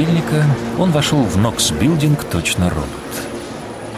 понедельника он вошел в Нокс-билдинг точно робот.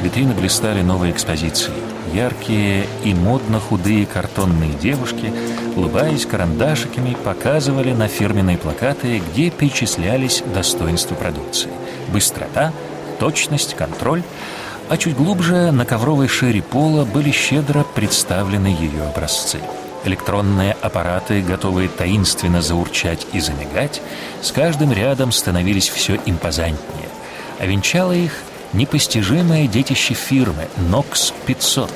Витрины блистали новой экспозицией. Яркие и модно худые картонные девушки, улыбаясь карандашиками, показывали на фирменные плакаты, где перечислялись достоинства продукции. Быстрота, точность, контроль. А чуть глубже на ковровой шири пола были щедро представлены ее образцы. Электронные аппараты, готовые таинственно заурчать и замигать, с каждым рядом становились все импозантнее. А венчало их непостижимое детище фирмы NOX 500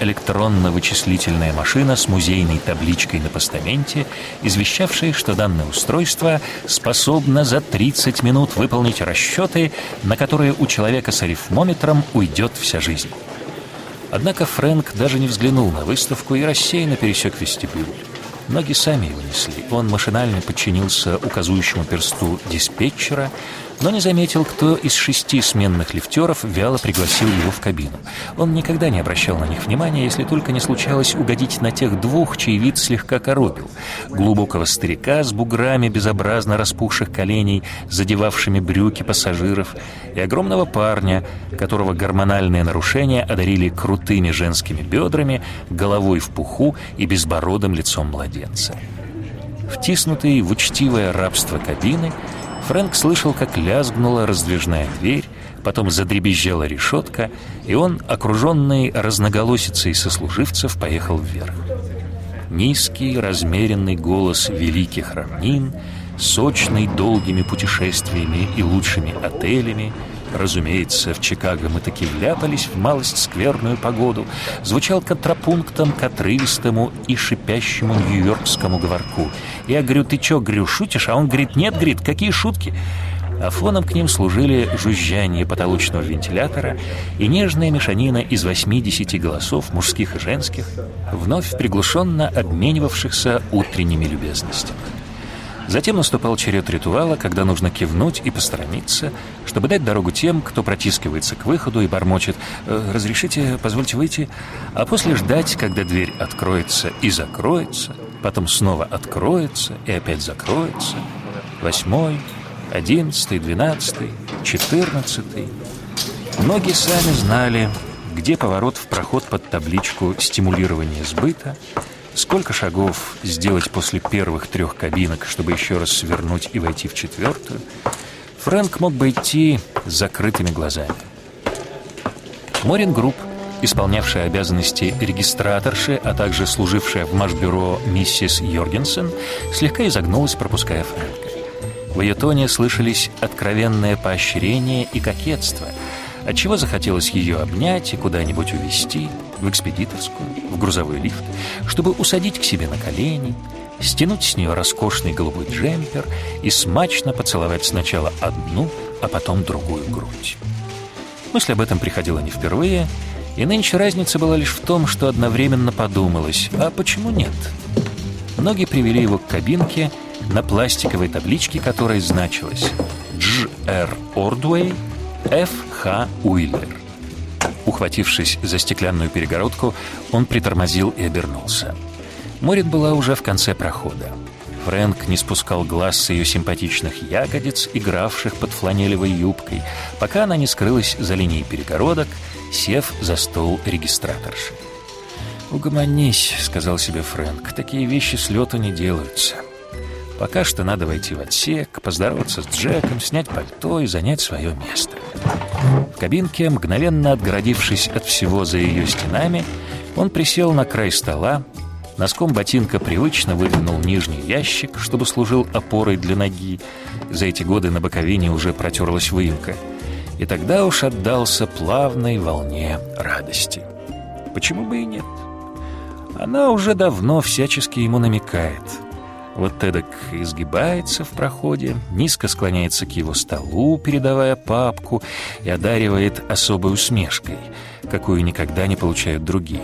электронно-вычислительная машина с музейной табличкой на постаменте, извещавшая, что данное устройство способно за 30 минут выполнить расчеты, на которые у человека с арифмометром уйдет вся жизнь. Однако Фрэнк даже не взглянул на выставку и рассеянно пересек вестибюль. Ноги сами его несли. Он машинально подчинился указующему персту диспетчера, но не заметил, кто из шести сменных лифтеров вяло пригласил его в кабину. Он никогда не обращал на них внимания, если только не случалось угодить на тех двух, чей вид слегка коробил. Глубокого старика с буграми безобразно распухших коленей, задевавшими брюки пассажиров, и огромного парня, которого гормональные нарушения одарили крутыми женскими бедрами, головой в пуху и безбородым лицом младенца. Втиснутый в учтивое рабство кабины — Фрэнк слышал, как лязгнула раздвижная дверь, потом задребезжала решетка, и он, окруженный разноголосицей сослуживцев, поехал вверх. Низкий, размеренный голос великих равнин, сочный долгими путешествиями и лучшими отелями — Разумеется, в Чикаго мы таки вляпались в малость скверную погоду. Звучал контрапунктом к отрывистому и шипящему нью-йоркскому говорку. Я говорю, ты чё, говорю, шутишь? А он говорит, нет, говорит, какие шутки? А фоном к ним служили жужжание потолочного вентилятора и нежная мешанина из 80 голосов, мужских и женских, вновь приглушенно обменивавшихся утренними любезностями. Затем наступал черед ритуала, когда нужно кивнуть и посторониться, чтобы дать дорогу тем, кто протискивается к выходу и бормочет «Э, «Разрешите, позвольте выйти», а после ждать, когда дверь откроется и закроется, потом снова откроется и опять закроется. Восьмой, одиннадцатый, двенадцатый, четырнадцатый. Многие сами знали, где поворот в проход под табличку «Стимулирование сбыта», Сколько шагов сделать после первых трех кабинок, чтобы еще раз свернуть и войти в четвертую? Фрэнк мог бы идти с закрытыми глазами. Морин Групп, исполнявшая обязанности регистраторши, а также служившая в машбюро миссис Йоргенсен, слегка изогнулась, пропуская Фрэнка. В ее тоне слышались откровенное поощрение и кокетство — отчего захотелось ее обнять и куда-нибудь увезти, в экспедиторскую, в грузовой лифт, чтобы усадить к себе на колени, стянуть с нее роскошный голубой джемпер и смачно поцеловать сначала одну, а потом другую грудь. Мысль об этом приходила не впервые, и нынче разница была лишь в том, что одновременно подумалось, а почему нет? Ноги привели его к кабинке, на пластиковой табличке которой значилось «Дж.Р. Ордуэй», «Ф. Х. Уиллер. Ухватившись за стеклянную перегородку, он притормозил и обернулся. Морин была уже в конце прохода. Фрэнк не спускал глаз с ее симпатичных ягодиц, игравших под фланелевой юбкой, пока она не скрылась за линией перегородок, сев за стол регистраторши. «Угомонись», — сказал себе Фрэнк, — «такие вещи с лету не делаются». Пока что надо войти в отсек, поздороваться с Джеком, снять пальто и занять свое место. В кабинке, мгновенно отгородившись от всего за ее стенами, он присел на край стола, носком ботинка привычно выдвинул нижний ящик, чтобы служил опорой для ноги. За эти годы на боковине уже протерлась выемка. И тогда уж отдался плавной волне радости. Почему бы и нет? Она уже давно всячески ему намекает — вот эдак изгибается в проходе, низко склоняется к его столу, передавая папку, и одаривает особой усмешкой, какую никогда не получают другие.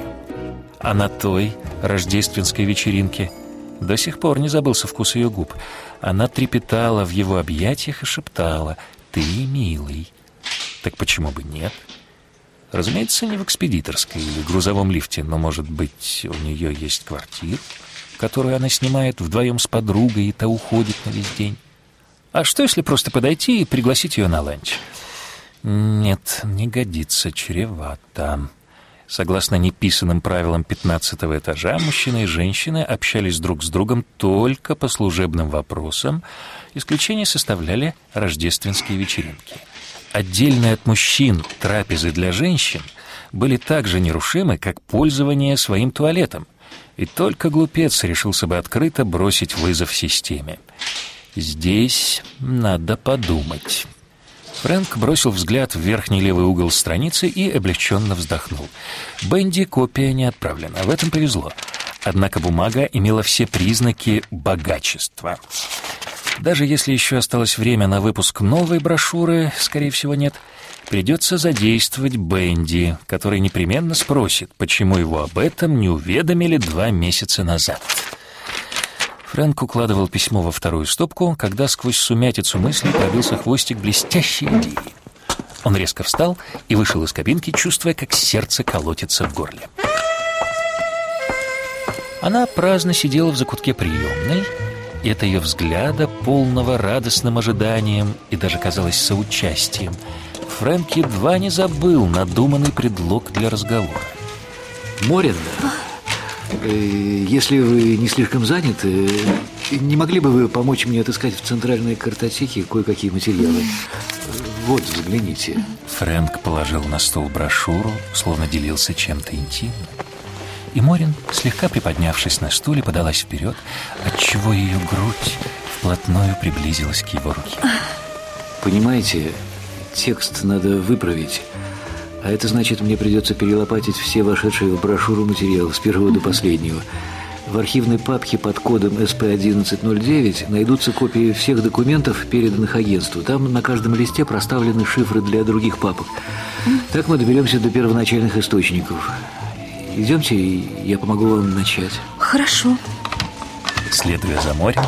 А на той рождественской вечеринке до сих пор не забылся вкус ее губ. Она трепетала в его объятиях и шептала «Ты милый». Так почему бы нет? Разумеется, не в экспедиторской или грузовом лифте, но, может быть, у нее есть квартира? Которую она снимает вдвоем с подругой, и та уходит на весь день. А что, если просто подойти и пригласить ее на ланч? Нет, не годится, чревато. Согласно неписанным правилам 15 этажа, мужчины и женщины общались друг с другом только по служебным вопросам. Исключение составляли рождественские вечеринки. Отдельные от мужчин трапезы для женщин были так же нерушимы, как пользование своим туалетом. И только глупец решился бы открыто бросить вызов системе. Здесь надо подумать. Фрэнк бросил взгляд в верхний левый угол страницы и облегченно вздохнул. Бенди копия не отправлена, в этом повезло. Однако бумага имела все признаки богачества. Даже если еще осталось время на выпуск новой брошюры, скорее всего, нет, придется задействовать Бенди, который непременно спросит, почему его об этом не уведомили два месяца назад. Фрэнк укладывал письмо во вторую стопку, когда сквозь сумятицу мыслей пробился хвостик блестящей идеи. Он резко встал и вышел из кабинки, чувствуя, как сердце колотится в горле. Она праздно сидела в закутке приемной, это ее взгляда, полного радостным ожиданием и даже, казалось, соучастием, Фрэнк едва не забыл надуманный предлог для разговора. Морин, Э, если вы не слишком заняты, не могли бы вы помочь мне отыскать в центральной картотеке кое-какие материалы? Вот, взгляните. Фрэнк положил на стол брошюру, словно делился чем-то интимным. И Морин, слегка приподнявшись на стуле, подалась вперед, отчего ее грудь вплотную приблизилась к его руке. Понимаете, текст надо выправить. А это значит, мне придется перелопатить все вошедшие в брошюру материалы с первого до последнего. В архивной папке под кодом СП-1109 найдутся копии всех документов, переданных агентству. Там на каждом листе проставлены шифры для других папок. Так мы доберемся до первоначальных источников. Идемте, я помогу вам начать. Хорошо. Следуя за морем,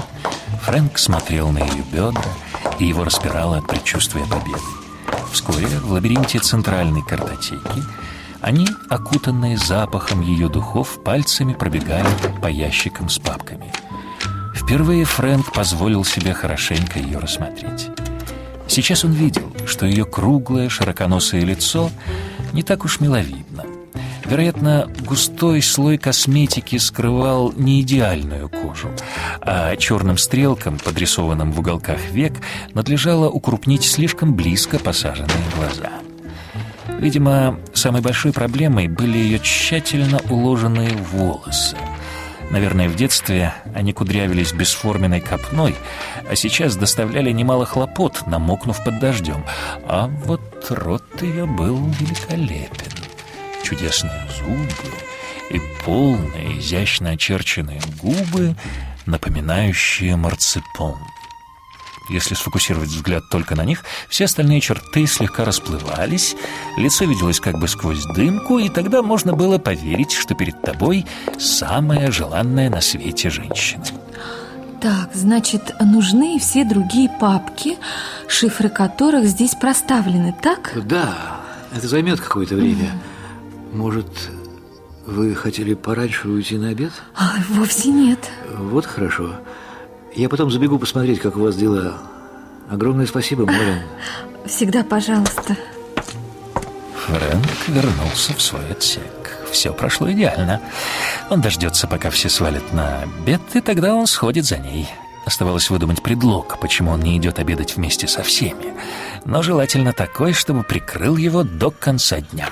Фрэнк смотрел на ее бедра, и его распирало от предчувствия победы. Вскоре в лабиринте центральной картотеки они, окутанные запахом ее духов, пальцами пробегали по ящикам с папками. Впервые Фрэнк позволил себе хорошенько ее рассмотреть. Сейчас он видел, что ее круглое широконосое лицо не так уж миловидно. Вероятно, густой слой косметики скрывал не идеальную кожу, а черным стрелкам, подрисованным в уголках век, надлежало укрупнить слишком близко посаженные глаза. Видимо, самой большой проблемой были ее тщательно уложенные волосы. Наверное, в детстве они кудрявились бесформенной копной, а сейчас доставляли немало хлопот, намокнув под дождем. А вот рот ее был великолепен чудесные зубы и полные, изящно очерченные губы, напоминающие марципон. Если сфокусировать взгляд только на них, все остальные черты слегка расплывались, лицо виделось как бы сквозь дымку, и тогда можно было поверить, что перед тобой самая желанная на свете женщина. Так, значит, нужны все другие папки, шифры которых здесь проставлены, так? Да, это займет какое-то время. Mm. Может, вы хотели пораньше уйти на обед? А, вовсе нет. Вот хорошо. Я потом забегу посмотреть, как у вас дела. Огромное спасибо, Морин. Всегда пожалуйста. Фрэнк вернулся в свой отсек. Все прошло идеально. Он дождется, пока все свалят на обед, и тогда он сходит за ней. Оставалось выдумать предлог, почему он не идет обедать вместе со всеми. Но желательно такой, чтобы прикрыл его до конца дня.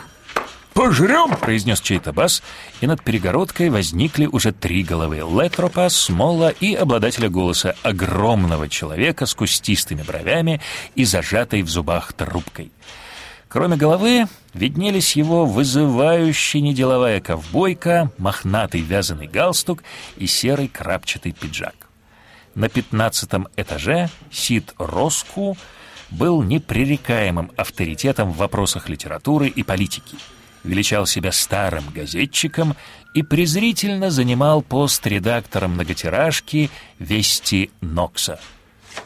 «Пожрем!» — произнес чей-то бас, и над перегородкой возникли уже три головы — Летропа, Смола и обладателя голоса, огромного человека с кустистыми бровями и зажатой в зубах трубкой. Кроме головы виднелись его вызывающая неделовая ковбойка, мохнатый вязаный галстук и серый крапчатый пиджак. На пятнадцатом этаже Сид Роску был непререкаемым авторитетом в вопросах литературы и политики — величал себя старым газетчиком и презрительно занимал пост редактора многотиражки «Вести Нокса».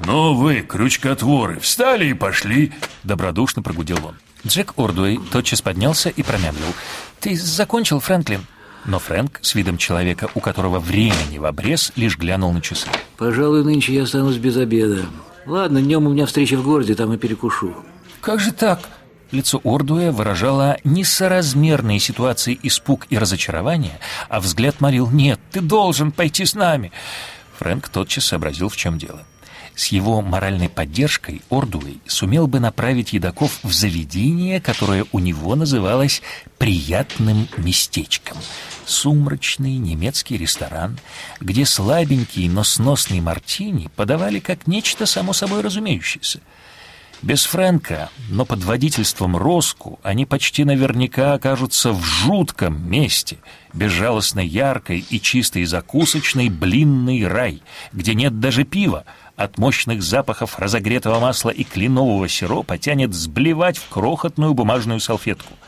«Ну вы, крючкотворы, встали и пошли!» — добродушно прогудел он. Джек Ордуэй тотчас поднялся и промямлил. «Ты закончил, Фрэнклин?» Но Фрэнк, с видом человека, у которого времени в обрез, лишь глянул на часы. «Пожалуй, нынче я останусь без обеда. Ладно, днем у меня встреча в городе, там и перекушу. Как же так? Лицо Ордуя выражало несоразмерные ситуации испуг и разочарование, а взгляд молил «Нет, ты должен пойти с нами!» Фрэнк тотчас сообразил, в чем дело. С его моральной поддержкой Ордуэй сумел бы направить едоков в заведение, которое у него называлось «приятным местечком». Сумрачный немецкий ресторан, где слабенький, но сносный мартини подавали как нечто само собой разумеющееся. Без Фрэнка, но под водительством Роску они почти наверняка окажутся в жутком месте, безжалостно яркой и чистой закусочной блинный рай, где нет даже пива, от мощных запахов разогретого масла и кленового сиропа тянет сблевать в крохотную бумажную салфетку —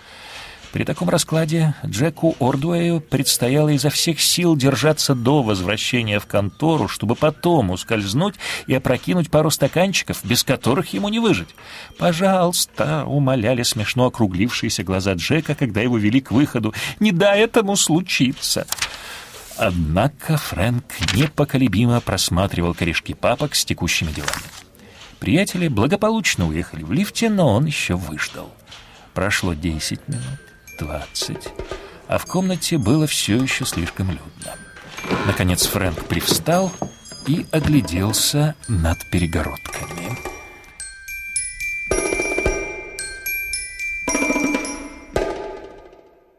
при таком раскладе Джеку Ордуэю предстояло изо всех сил держаться до возвращения в контору, чтобы потом ускользнуть и опрокинуть пару стаканчиков, без которых ему не выжить. «Пожалуйста», — умоляли смешно округлившиеся глаза Джека, когда его вели к выходу, — «не дай этому случиться». Однако Фрэнк непоколебимо просматривал корешки папок с текущими делами. Приятели благополучно уехали в лифте, но он еще выждал. Прошло десять минут двадцать, а в комнате было все еще слишком людно. Наконец Фрэнк привстал и огляделся над перегородкой.